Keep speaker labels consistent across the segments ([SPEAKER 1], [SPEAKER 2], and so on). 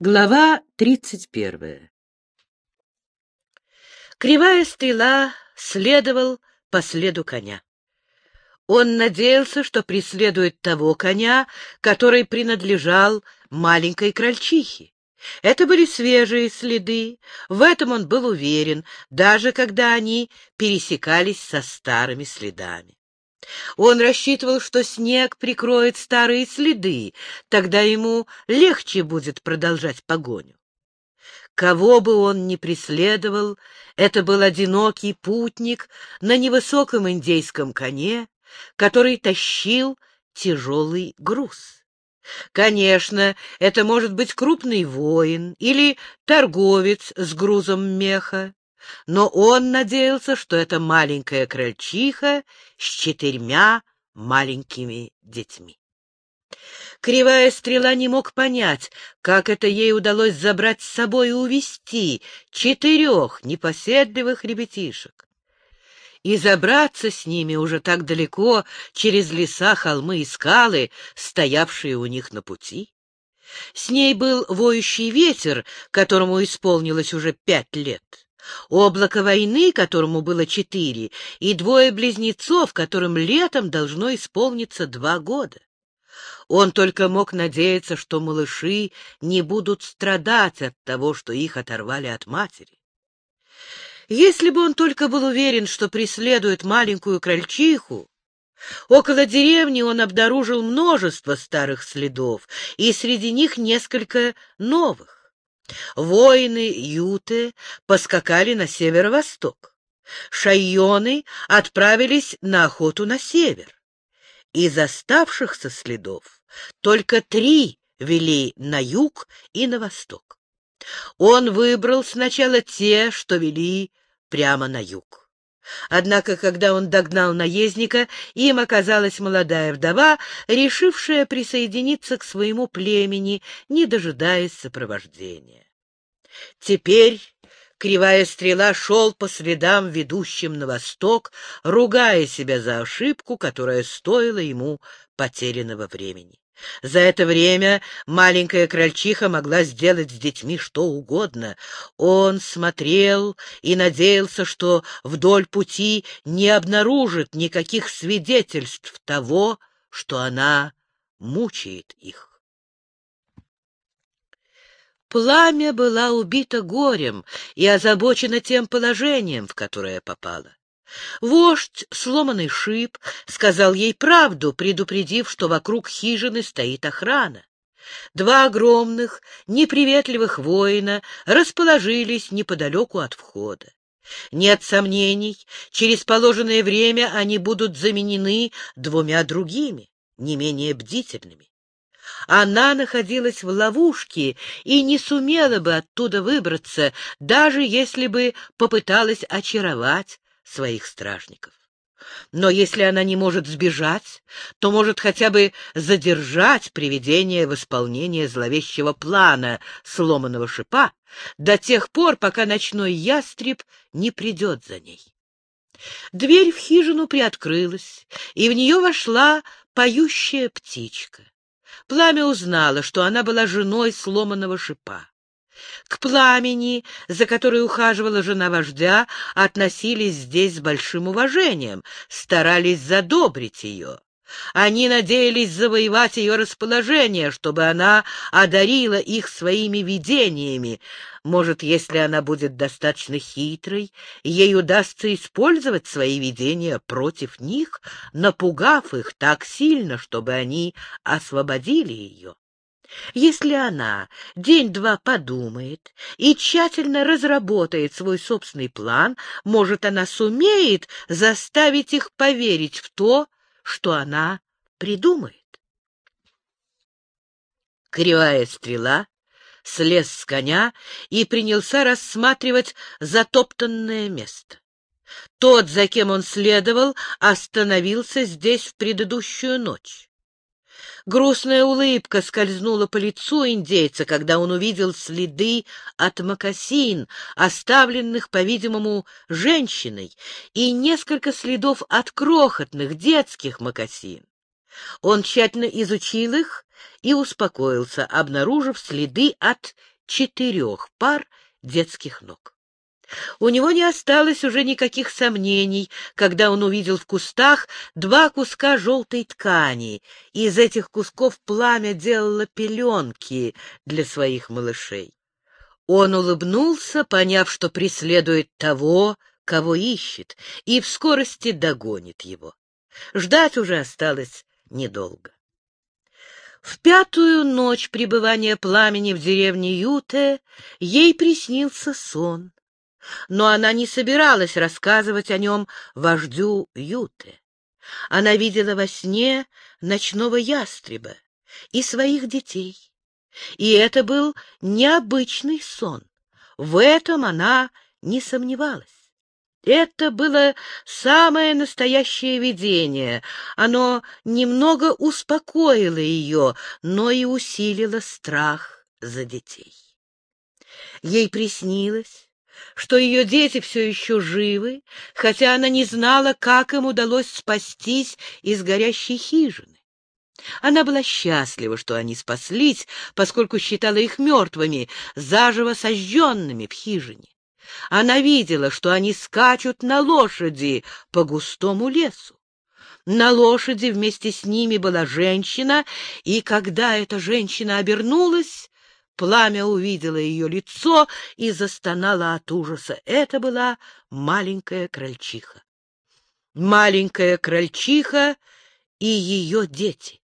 [SPEAKER 1] Глава тридцать первая Кривая стрела следовал по следу коня. Он надеялся, что преследует того коня, который принадлежал маленькой крольчихе. Это были свежие следы, в этом он был уверен, даже когда они пересекались со старыми следами. Он рассчитывал, что снег прикроет старые следы, тогда ему легче будет продолжать погоню. Кого бы он ни преследовал, это был одинокий путник на невысоком индейском коне, который тащил тяжелый груз. Конечно, это может быть крупный воин или торговец с грузом меха, но он надеялся, что это маленькая крольчиха с четырьмя маленькими детьми. Кривая стрела не мог понять, как это ей удалось забрать с собой и увести четырех непоседливых ребятишек. И забраться с ними уже так далеко через леса, холмы и скалы, стоявшие у них на пути. С ней был воющий ветер, которому исполнилось уже пять лет. Облако войны, которому было четыре, и двое близнецов, которым летом должно исполниться два года. Он только мог надеяться, что малыши не будут страдать от того, что их оторвали от матери. Если бы он только был уверен, что преследует маленькую крольчиху, около деревни он обнаружил множество старых следов, и среди них несколько новых. Воины Юты поскакали на северо-восток. Шайоны отправились на охоту на север. Из оставшихся следов только три вели на юг и на восток. Он выбрал сначала те, что вели прямо на юг. Однако, когда он догнал наездника, им оказалась молодая вдова, решившая присоединиться к своему племени, не дожидаясь сопровождения. Теперь кривая стрела шел по следам, ведущим на восток, ругая себя за ошибку, которая стоила ему потерянного времени. За это время маленькая крольчиха могла сделать с детьми что угодно. Он смотрел и надеялся, что вдоль пути не обнаружит никаких свидетельств того, что она мучает их. Пламя была убита горем и озабочена тем положением, в которое попала. Вождь, сломанный шип, сказал ей правду, предупредив, что вокруг хижины стоит охрана. Два огромных, неприветливых воина расположились неподалеку от входа. Нет сомнений, через положенное время они будут заменены двумя другими, не менее бдительными. Она находилась в ловушке и не сумела бы оттуда выбраться, даже если бы попыталась очаровать своих стражников. Но если она не может сбежать, то может хотя бы задержать приведение в исполнение зловещего плана сломанного шипа до тех пор, пока ночной ястреб не придет за ней. Дверь в хижину приоткрылась, и в нее вошла поющая птичка. Пламя узнала, что она была женой сломанного шипа. К пламени, за которой ухаживала жена вождя, относились здесь с большим уважением, старались задобрить ее. Они надеялись завоевать ее расположение, чтобы она одарила их своими видениями. Может, если она будет достаточно хитрой, ей удастся использовать свои видения против них, напугав их так сильно, чтобы они освободили ее. Если она день-два подумает и тщательно разработает свой собственный план, может, она сумеет заставить их поверить в то, что она придумает. Кривая стрела слез с коня и принялся рассматривать затоптанное место. Тот, за кем он следовал, остановился здесь в предыдущую ночь. Грустная улыбка скользнула по лицу индейца, когда он увидел следы от мокасин, оставленных, по-видимому, женщиной, и несколько следов от крохотных детских мокасин. Он тщательно изучил их и успокоился, обнаружив следы от четырех пар детских ног. У него не осталось уже никаких сомнений, когда он увидел в кустах два куска желтой ткани. Из этих кусков пламя делало пеленки для своих малышей. Он улыбнулся, поняв, что преследует того, кого ищет, и в скорости догонит его. Ждать уже осталось недолго. В пятую ночь пребывания пламени в деревне Юте ей приснился сон, но она не собиралась рассказывать о нем вождю Юте. Она видела во сне ночного ястреба и своих детей. И это был необычный сон. В этом она не сомневалась. Это было самое настоящее видение. Оно немного успокоило ее, но и усилило страх за детей. Ей приснилось, что ее дети все еще живы, хотя она не знала, как им удалось спастись из горящей хижины. Она была счастлива, что они спаслись, поскольку считала их мертвыми, заживо сожженными в хижине. Она видела, что они скачут на лошади по густому лесу. На лошади вместе с ними была женщина, и когда эта женщина обернулась, пламя увидело ее лицо и застонало от ужаса. Это была маленькая крольчиха. Маленькая крольчиха и ее дети.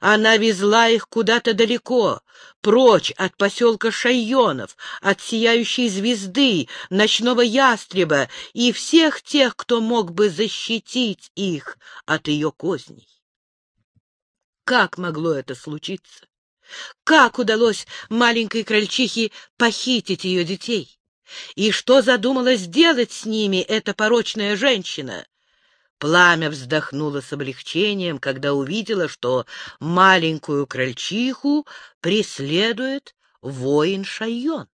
[SPEAKER 1] Она везла их куда-то далеко, прочь от поселка Шайонов, от сияющей звезды, ночного ястреба и всех тех, кто мог бы защитить их от ее козней. Как могло это случиться? Как удалось маленькой крольчихе похитить ее детей? И что задумала сделать с ними эта порочная женщина? Пламя вздохнуло с облегчением, когда увидела, что маленькую крольчиху преследует воин Шайон.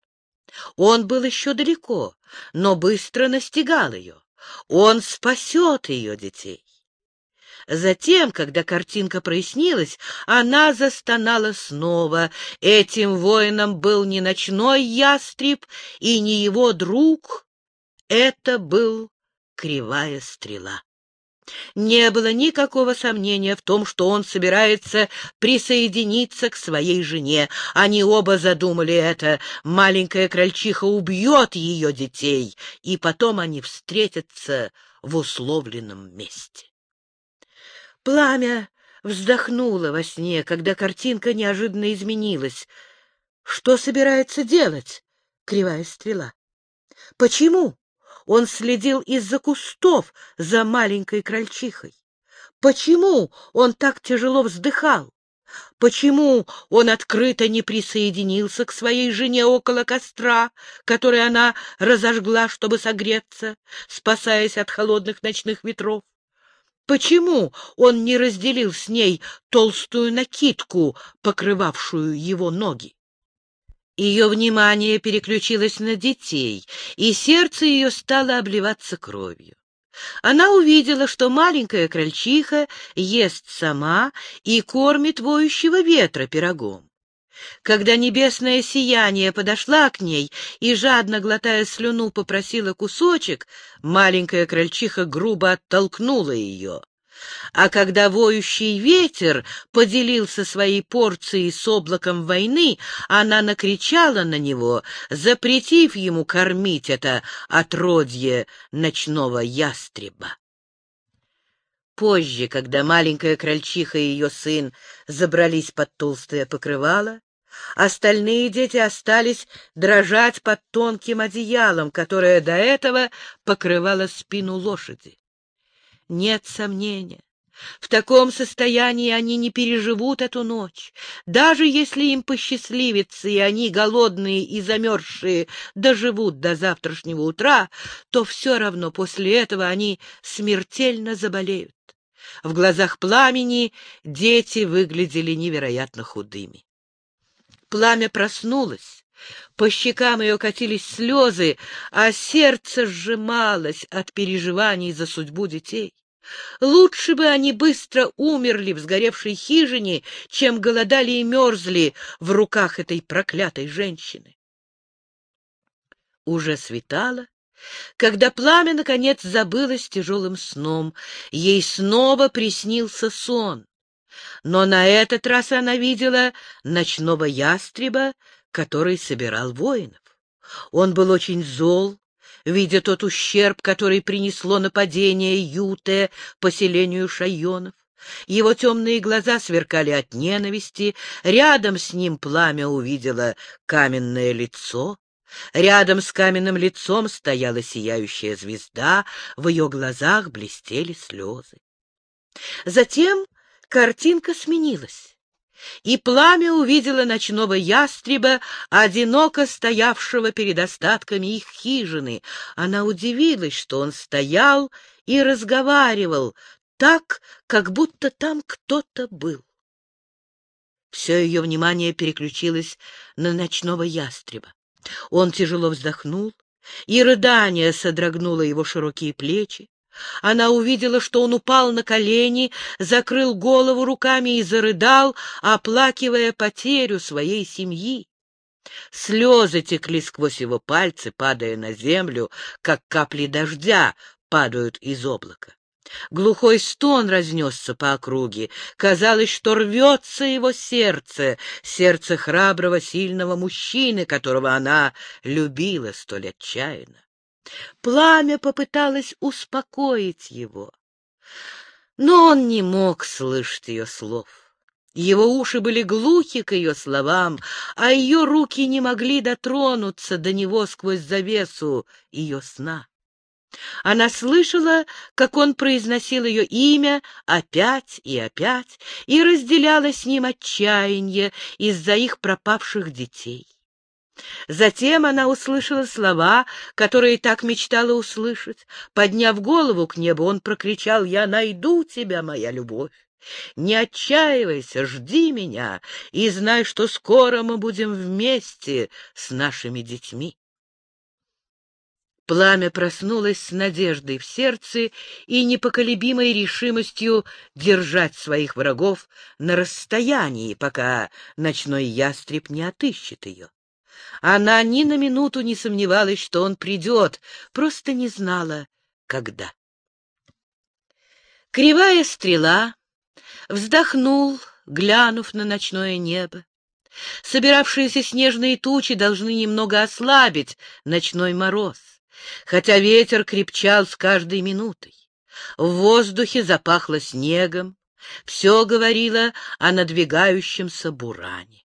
[SPEAKER 1] Он был еще далеко, но быстро настигал ее. Он спасет ее детей. Затем, когда картинка прояснилась, она застонала снова. Этим воином был не ночной ястреб и не его друг. Это был кривая стрела. Не было никакого сомнения в том, что он собирается присоединиться к своей жене. Они оба задумали это. Маленькая крольчиха убьет ее детей, и потом они встретятся в условленном месте. Пламя вздохнуло во сне, когда картинка неожиданно изменилась. Что собирается делать кривая стрела? Почему? Он следил из-за кустов за маленькой крольчихой. Почему он так тяжело вздыхал? Почему он открыто не присоединился к своей жене около костра, который она разожгла, чтобы согреться, спасаясь от холодных ночных ветров? Почему он не разделил с ней толстую накидку, покрывавшую его ноги? Ее внимание переключилось на детей, и сердце ее стало обливаться кровью. Она увидела, что маленькая крольчиха ест сама и кормит воющего ветра пирогом. Когда небесное сияние подошла к ней и, жадно глотая слюну, попросила кусочек, маленькая крольчиха грубо оттолкнула ее. А когда воющий ветер поделился своей порцией с облаком войны, она накричала на него, запретив ему кормить это отродье ночного ястреба. Позже, когда маленькая крольчиха и ее сын забрались под толстое покрывало, Остальные дети остались дрожать под тонким одеялом, которое до этого покрывало спину лошади. Нет сомнения. В таком состоянии они не переживут эту ночь. Даже если им посчастливится, и они, голодные и замерзшие, доживут до завтрашнего утра, то все равно после этого они смертельно заболеют. В глазах пламени дети выглядели невероятно худыми. Пламя проснулось. По щекам ее катились слезы, а сердце сжималось от переживаний за судьбу детей. Лучше бы они быстро умерли в сгоревшей хижине, чем голодали и мерзли в руках этой проклятой женщины. Уже светало, когда пламя, наконец, забылось тяжелым сном. Ей снова приснился сон. Но на этот раз она видела ночного ястреба, который собирал воинов. Он был очень зол, видя тот ущерб, который принесло нападение Юте поселению шайонов. Его темные глаза сверкали от ненависти, рядом с ним пламя увидело каменное лицо. Рядом с каменным лицом стояла сияющая звезда, в ее глазах блестели слезы. Затем картинка сменилась и пламя увидело ночного ястреба, одиноко стоявшего перед остатками их хижины. Она удивилась, что он стоял и разговаривал так, как будто там кто-то был. Все ее внимание переключилось на ночного ястреба. Он тяжело вздохнул, и рыдание содрогнуло его широкие плечи. Она увидела, что он упал на колени, закрыл голову руками и зарыдал, оплакивая потерю своей семьи. Слезы текли сквозь его пальцы, падая на землю, как капли дождя падают из облака. Глухой стон разнесся по округе. Казалось, что рвется его сердце, сердце храброго, сильного мужчины, которого она любила столь отчаянно. Пламя попыталось успокоить его, но он не мог слышать ее слов. Его уши были глухи к ее словам, а ее руки не могли дотронуться до него сквозь завесу ее сна. Она слышала, как он произносил ее имя опять и опять, и разделяла с ним отчаяние из-за их пропавших детей. Затем она услышала слова, которые так мечтала услышать. Подняв голову к небу, он прокричал «Я найду тебя, моя любовь! Не отчаивайся, жди меня и знай, что скоро мы будем вместе с нашими детьми». Пламя проснулось с надеждой в сердце и непоколебимой решимостью держать своих врагов на расстоянии, пока ночной ястреб не отыщет ее. Она ни на минуту не сомневалась, что он придет, просто не знала, когда. Кривая стрела вздохнул, глянув на ночное небо. Собиравшиеся снежные тучи должны немного ослабить ночной мороз, хотя ветер крепчал с каждой минутой. В воздухе запахло снегом, все говорило о надвигающемся буране.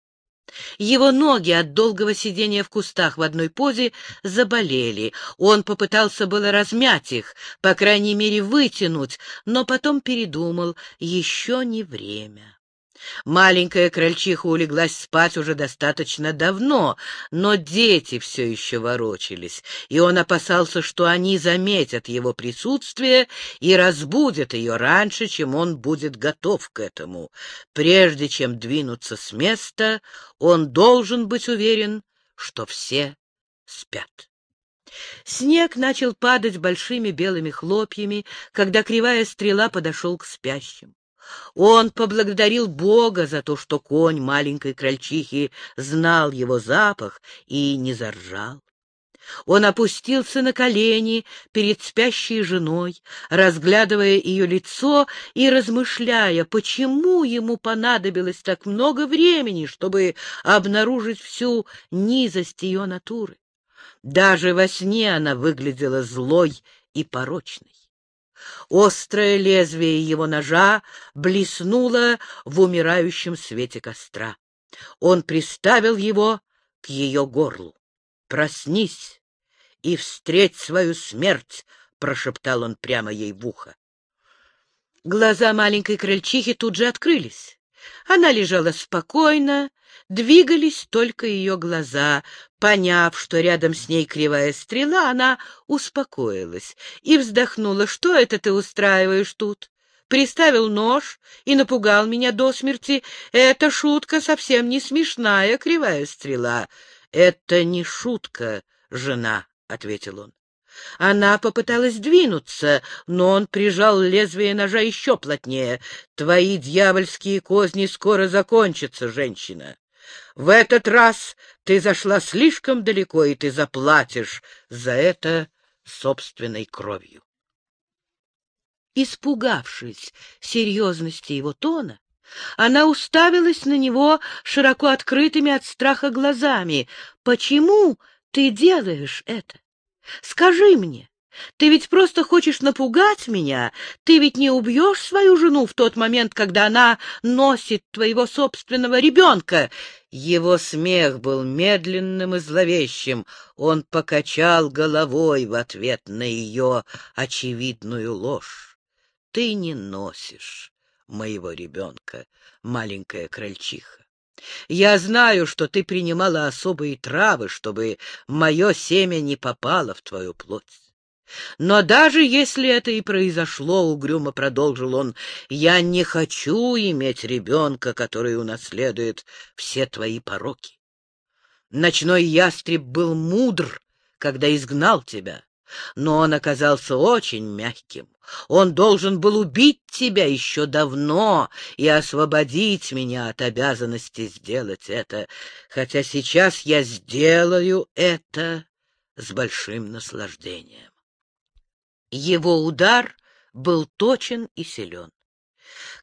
[SPEAKER 1] Его ноги от долгого сидения в кустах в одной позе заболели. Он попытался было размять их, по крайней мере вытянуть, но потом передумал, еще не время. Маленькая крольчиха улеглась спать уже достаточно давно, но дети все еще ворочались, и он опасался, что они заметят его присутствие и разбудят ее раньше, чем он будет готов к этому. Прежде чем двинуться с места, он должен быть уверен, что все спят. Снег начал падать большими белыми хлопьями, когда кривая стрела подошел к спящим. Он поблагодарил Бога за то, что конь маленькой крольчихи знал его запах и не заржал. Он опустился на колени перед спящей женой, разглядывая ее лицо и размышляя, почему ему понадобилось так много времени, чтобы обнаружить всю низость ее натуры. Даже во сне она выглядела злой и порочной. Острое лезвие его ножа блеснуло в умирающем свете костра. Он приставил его к ее горлу. «Проснись и встреть свою смерть!» — прошептал он прямо ей в ухо. Глаза маленькой крольчихи тут же открылись. Она лежала спокойно, двигались только ее глаза. Поняв, что рядом с ней кривая стрела, она успокоилась и вздохнула. «Что это ты устраиваешь тут?» Приставил нож и напугал меня до смерти. Эта шутка совсем не смешная, кривая стрела. — Это не шутка, жена, — ответил он. Она попыталась двинуться, но он прижал лезвие ножа еще плотнее. «Твои дьявольские козни скоро закончатся, женщина. В этот раз ты зашла слишком далеко, и ты заплатишь за это собственной кровью». Испугавшись серьезности его тона, она уставилась на него широко открытыми от страха глазами. «Почему ты делаешь это? Скажи мне, ты ведь просто хочешь напугать меня? Ты ведь не убьешь свою жену в тот момент, когда она носит твоего собственного ребенка?» Его смех был медленным и зловещим. Он покачал головой в ответ на ее очевидную ложь. «Ты не носишь моего ребенка, маленькая крольчиха. Я знаю, что ты принимала особые травы, чтобы мое семя не попало в твою плоть. Но даже если это и произошло, — угрюмо продолжил он, — я не хочу иметь ребенка, который унаследует все твои пороки. Ночной ястреб был мудр, когда изгнал тебя, но он оказался очень мягким. Он должен был убить тебя еще давно и освободить меня от обязанности сделать это, хотя сейчас я сделаю это с большим наслаждением. Его удар был точен и силен.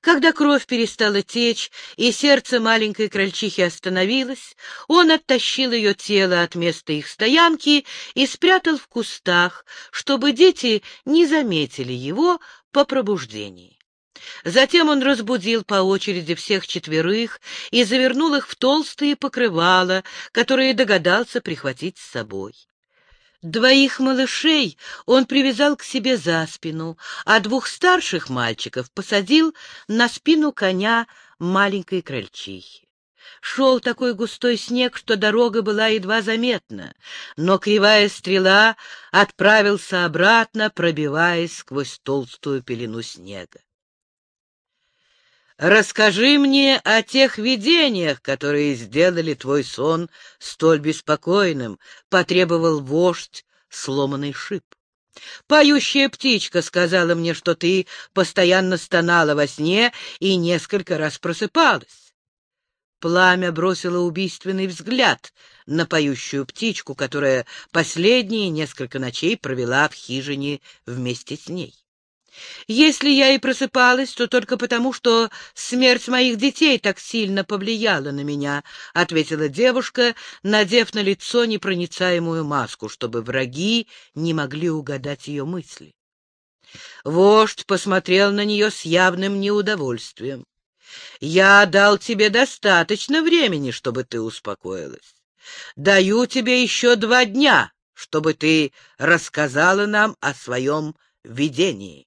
[SPEAKER 1] Когда кровь перестала течь и сердце маленькой крольчихи остановилось, он оттащил ее тело от места их стоянки и спрятал в кустах, чтобы дети не заметили его по пробуждении. Затем он разбудил по очереди всех четверых и завернул их в толстые покрывала, которые догадался прихватить с собой. Двоих малышей он привязал к себе за спину, а двух старших мальчиков посадил на спину коня маленькой крольчихи. Шел такой густой снег, что дорога была едва заметна, но кривая стрела отправился обратно, пробиваясь сквозь толстую пелену снега. Расскажи мне о тех видениях, которые сделали твой сон столь беспокойным, — потребовал вождь сломанный шип. Поющая птичка сказала мне, что ты постоянно стонала во сне и несколько раз просыпалась. Пламя бросило убийственный взгляд на поющую птичку, которая последние несколько ночей провела в хижине вместе с ней. Если я и просыпалась, то только потому, что смерть моих детей так сильно повлияла на меня, — ответила девушка, надев на лицо непроницаемую маску, чтобы враги не могли угадать ее мысли. Вождь посмотрел на нее с явным неудовольствием. «Я дал тебе достаточно времени, чтобы ты успокоилась. Даю тебе еще два дня, чтобы ты рассказала нам о своем видении».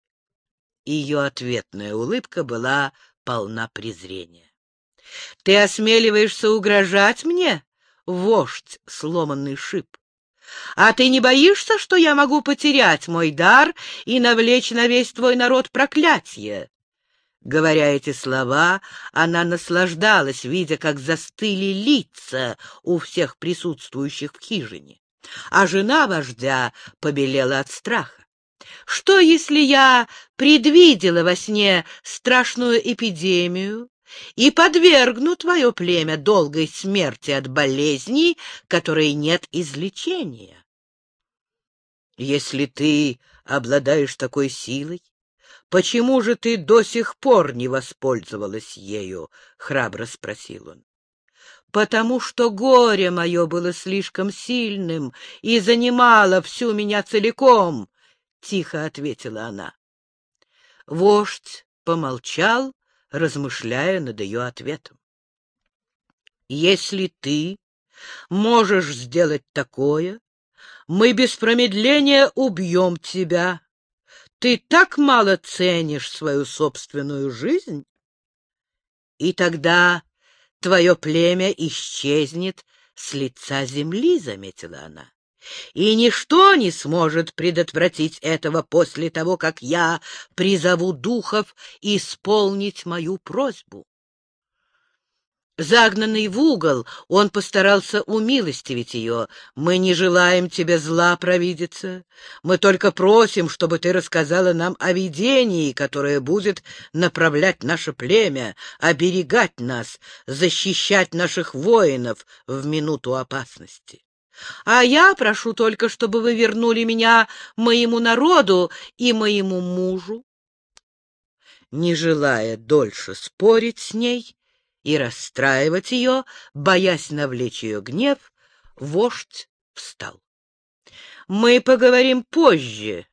[SPEAKER 1] Ее ответная улыбка была полна презрения. — Ты осмеливаешься угрожать мне, вождь сломанный шип? А ты не боишься, что я могу потерять мой дар и навлечь на весь твой народ проклятие? Говоря эти слова, она наслаждалась, видя, как застыли лица у всех присутствующих в хижине, а жена вождя побелела от страха. Что, если я предвидела во сне страшную эпидемию и подвергну твое племя долгой смерти от болезней, которой нет излечения? Если ты обладаешь такой силой, почему же ты до сих пор не воспользовалась ею? — храбро спросил он. — Потому что горе мое было слишком сильным и занимало всю меня целиком, — тихо ответила она. Вождь помолчал, размышляя над ее ответом. «Если ты можешь сделать такое, мы без промедления убьем тебя. Ты так мало ценишь свою собственную жизнь, и тогда твое племя исчезнет с лица земли», — заметила она и ничто не сможет предотвратить этого после того, как я призову духов исполнить мою просьбу. Загнанный в угол, он постарался умилостивить ее. «Мы не желаем тебе зла, провидица. Мы только просим, чтобы ты рассказала нам о видении, которое будет направлять наше племя, оберегать нас, защищать наших воинов в минуту опасности. А я прошу только, чтобы вы вернули меня моему народу и моему мужу». Не желая дольше спорить с ней, и расстраивать ее, боясь навлечь ее гнев, вождь встал. — Мы поговорим позже.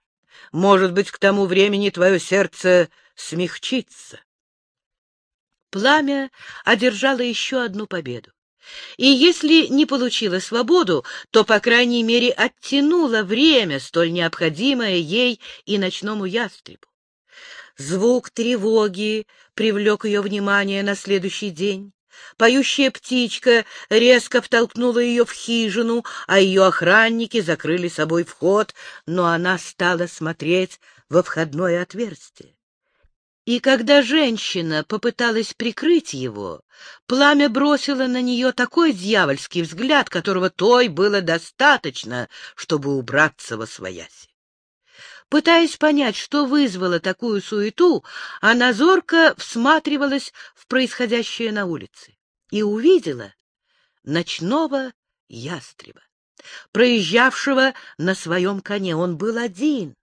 [SPEAKER 1] Может быть, к тому времени твое сердце смягчится. Пламя одержало еще одну победу. И если не получила свободу, то, по крайней мере, оттянула время, столь необходимое ей и ночному ястребу. Звук тревоги привлек ее внимание на следующий день. Поющая птичка резко втолкнула ее в хижину, а ее охранники закрыли собой вход, но она стала смотреть во входное отверстие. И когда женщина попыталась прикрыть его, пламя бросило на нее такой дьявольский взгляд, которого той было достаточно, чтобы убраться во свояси. Пытаясь понять, что вызвало такую суету, она зорко всматривалась в происходящее на улице и увидела ночного ястреба, проезжавшего на своем коне. Он был один,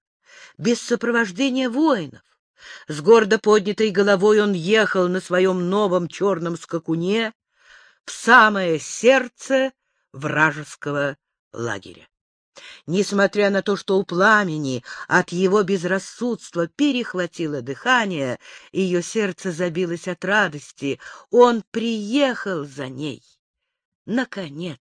[SPEAKER 1] без сопровождения воинов. С гордо поднятой головой он ехал на своем новом черном скакуне в самое сердце вражеского лагеря. Несмотря на то, что у пламени от его безрассудства перехватило дыхание, ее сердце забилось от радости. Он приехал за ней. Наконец!